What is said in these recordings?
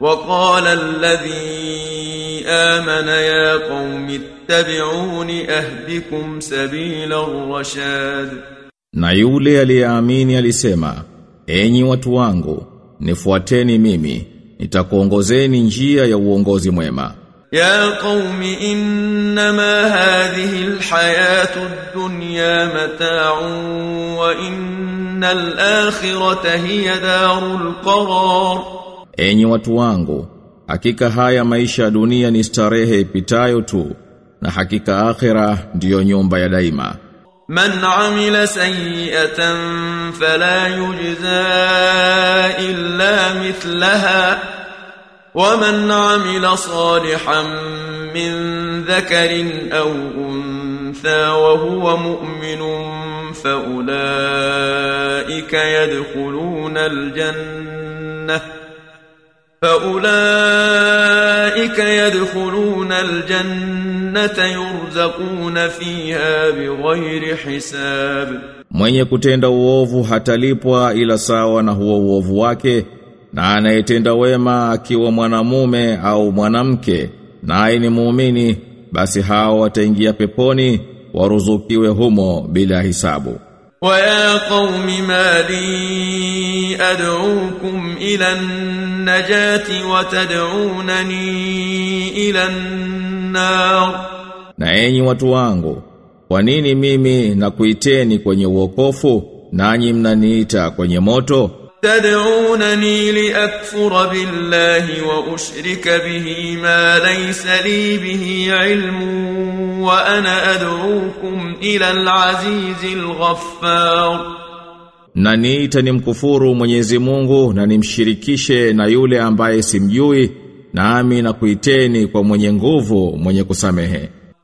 وقال الذي آمن يا قوم اتبعون أهدكم سبيل الرشاد Na yule aliyeamini alisema, enyi watu wangu, nifuateni mimi, nitakuongozeni njia ya uongozi mwema. يا قوم إنما هذه الحياة الدنيا متاع وإن الآخرة هي دار القرار Enyi watu wangu, hakika haya maisha dunia ni starehe ipitayo tu, na hakika akhira ndiyo nyumba ya daima. من عمل سيئة فلا يجزى إلا مثلها ومن عمل صالحا من ذكر أو أنثى وهو مؤمن فأولئك يدخلون الجنة فأولئك يدخلون الجنة يرزقون فيها بغير حساب Mwenye kutenda uovu hatalipwa ila sawa na huo uovu wake, na anayetenda wema akiwa mwanamume au mwanamke, naye ni muumini, basi hao wataingia peponi, waruzukiwe humo bila hisabu. ويا قوم ما لي أدعوكم إلى النجاة وتدعونني إلى النار Na enyi watu wangu, kwa nini mimi nakuiteni kwenye uokofu, nanyi mnaniita kwenye moto? تدعونني لأكفر بالله وأشرك به ما ليس لي به علم وأنا أدعوكم إلى العزيز الغفار Na niita nimkufuru Mwenyezi Mungu na nimshirikishe na yule ambaye simjui, nami nakuiteni kwa mwenye nguvu, mwenye kusamehe.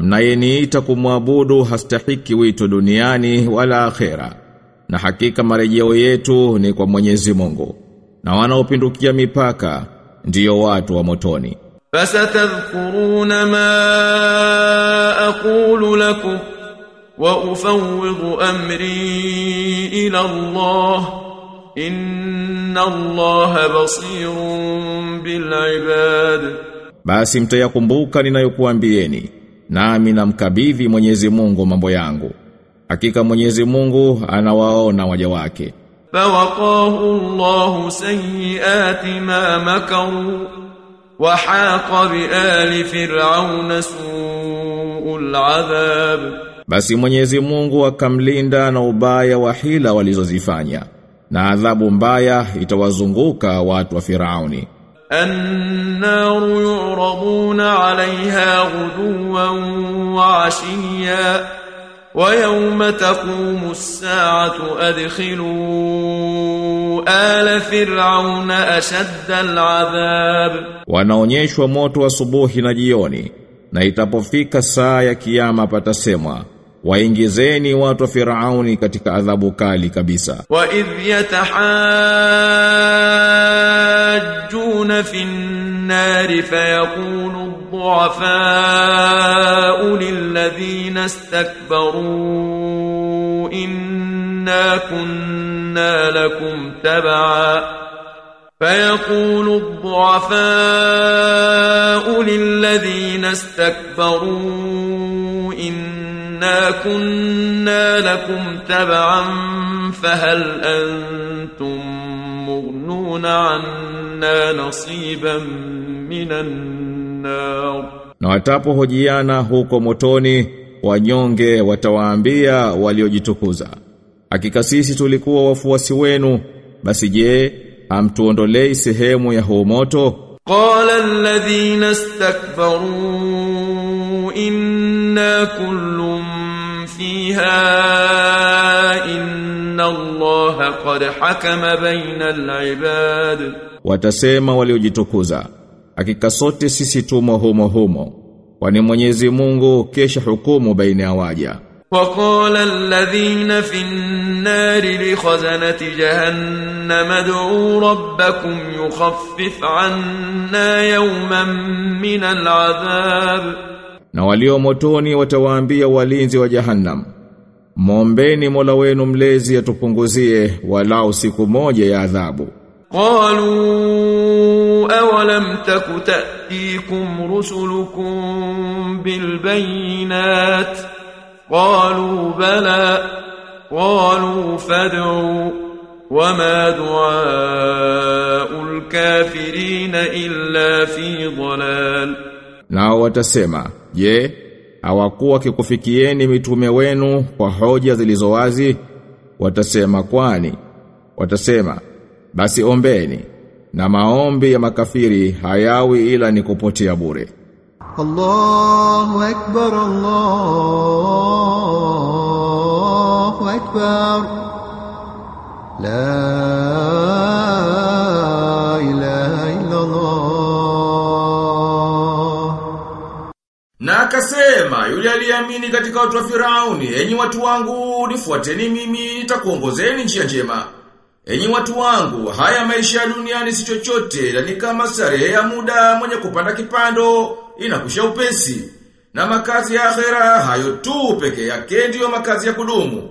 mnayeniita kumwabudu hastahiki wito duniani wala akhera. Na hakika marejeo yetu ni kwa Mwenyezi Mungu. Na wanaopindukia mipaka ndiyo watu wa motoni. Fasatadhkuruna ma aqulu lakum wa ufawwidu amri ila Allah. Inna Allah basirun bil ibad. Basi mtayakumbuka ninayokuambieni nami namkabidhi Mwenyezi Mungu mambo yangu. Hakika Mwenyezi Mungu anawaona waja wake. Fawaqahu Allahu sayyiati ma makaru wa haqa bi ali fir'auna su'ul adhab. Basi Mwenyezi Mungu akamlinda na ubaya wa hila walizozifanya na adhabu mbaya itawazunguka watu wa Firauni. Annaru يعرضون عليها غدوا وعشيا ويوم تقوم الساعة أدخلوا آل فرعون أشد العذاب Wanaonyeshwa moto asubuhi na jioni. Na itapofika saa ya kiyama patasemwa, waingizeni watu wa Firauni katika adhabu kali kabisa. وإذ يتحاجون في النار فيقول الضعفاء للذين استكبروا إنا كنا لكم تبعا فيقول الضعفاء للذين استكبروا إنا كنا لكم تبعا فهل أنتم مغنون عنا نصيبا من النار Na watapohojiana huko motoni, wanyonge watawaambia waliojitukuza. Hakika sisi tulikuwa wafuasi wenu, basi je, hamtuondolei sehemu ya huo moto? قال الذين استكبروا إنا كل فيها إن الله قد حكم بين العباد Watasema waliojitukuza, hakika sote sisi tumo humo humo kwani Mwenyezi Mungu kesha hukumu baina ya waja وقال الذين في النار لخزنة جهنم ادعوا ربكم يخفف عنا يوما من العذاب na walio motoni watawaambia walinzi wa jahannam Mombeni Mola wenu mlezi atupunguzie walau siku moja ya adhabu قالوا أولم تك تأتيكم رسلكم بالبينات قالوا بلى قالوا فادعوا وما دعاء الكافرين إلا في ضلال Nao watasema, je, hawakuwa kikufikieni mitume wenu kwa hoja zilizowazi? Watasema kwani? Watasema, basi ombeni, na maombi ya makafiri hayawi ila ni kupotea bure. Allahu Akbar, Allahu Akbar. La akasema yule aliamini katika watu wa Firauni, enyi watu wangu, nifuateni mimi, nitakuongozeni njia njema. Enyi watu wangu, haya maisha ya duniani si chochote, na ni kama starehe ya muda mwenye kupanda kipando, inakusha upesi. Na makazi ya akhera hayo tu peke yake ndiyo makazi ya kudumu.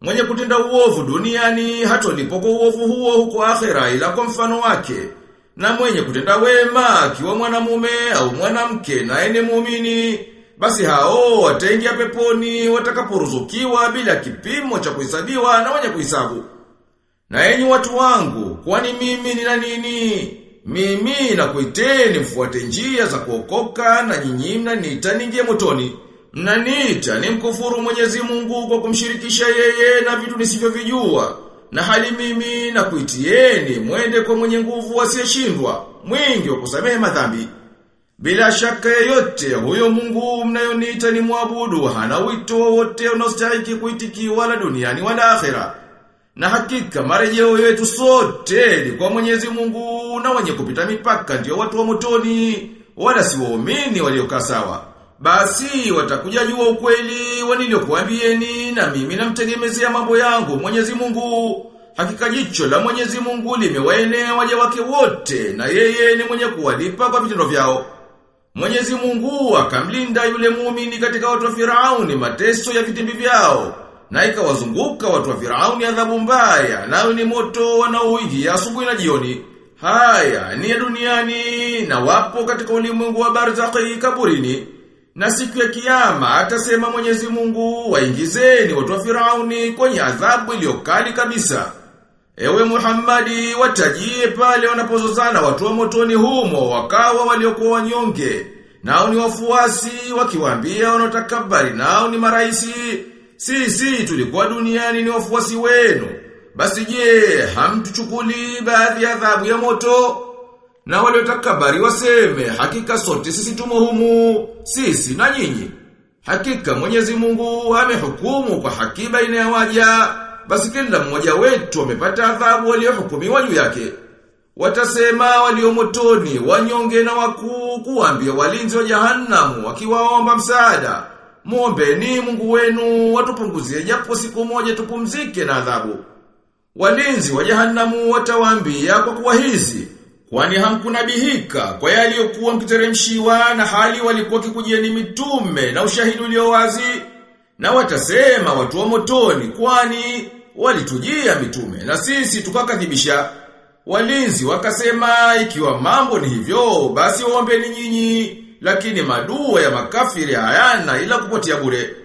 Mwenye kutenda uovu duniani hatolipo kwa uovu huo huko akhera ila kwa mfano wake. Na mwenye kutenda wema akiwa mwanamume au mwanamke naye ni muumini, basi hao wataingia peponi watakaporuzukiwa bila kipimo cha kuhesabiwa na wenye kuhesabu. Na enyi watu wangu, kwani mimi nina nini? Mimi na kuiteni mfuate njia za kuokoka na nyinyi mnaniita ningie motoni. Mnaniita ni mkufuru Mwenyezi Mungu kwa kumshirikisha yeye na vitu nisivyovijua. Na hali mimi na kuitieni mwende kwa mwenye nguvu asiyeshindwa, mwingi wa kusamehe madhambi. Bila shaka yoyote huyo Mungu mnayoniita ni mwabudu hana wito wowote unaostahili kuitikiwa wala duniani wala akhera. Na hakika marejeo yetu sote ni kwa Mwenyezi Mungu na wenye kupita mipaka ndio watu wa motoni wala si waumini waliokaa sawa. Basi watakuja jua ukweli waniliokuambieni na mimi namtegemezea mambo yangu Mwenyezi Mungu. Hakika jicho la Mwenyezi Mungu limewaenea waja wake wote na yeye ni mwenye kuwalipa kwa vitendo vyao. Mwenyezi Mungu akamlinda yule muumini katika watu wa Firauni mateso ya vitimbi vyao na ikawazunguka watu wa Firauni adhabu mbaya nayo ni moto wanaoingia asubuhi na jioni. Haya ni ya duniani na wapo katika ulimwengu wa barzakhi kaburini. Na siku ya kiyama atasema Mwenyezi Mungu waingizeni watu wa Firauni kwenye adhabu iliyokali kabisa. Ewe Muhammadi watajie pale wanapozozana watu wa motoni humo wakawa waliokuwa wanyonge. Nao ni wafuasi wakiwaambia wanotakabari nao ni maraisi. Sisi tulikuwa duniani ni wafuasi wenu. Basi je, hamtuchukuli baadhi ya adhabu ya moto? Na waliotakabari waseme, hakika sote sisi tumo humu, sisi na nyinyi. Hakika Mwenyezi Mungu amehukumu kwa haki baina ya waja, basi kila mmoja wetu amepata adhabu aliyohukumiwa juu yake. Watasema walio motoni, wanyonge na wakuu kuambia walinzi wa jahannamu wakiwaomba msaada. Muombeni Mungu wenu watupunguzie japo siku moja tupumzike na adhabu. Walinzi wa jahannamu watawaambia kwa kuwa hizi Kwani hamkunabihika kwa yaliyokuwa mkiteremshiwa na hali walikuwa kikujieni mitume na ushahidi ulio wazi? Na watasema watu wa motoni kwani walitujia mitume na sisi tukakadhibisha. Walinzi wakasema ikiwa mambo ni hivyo basi waombeni nyinyi lakini madua ya makafiri hayana ila kupotea bure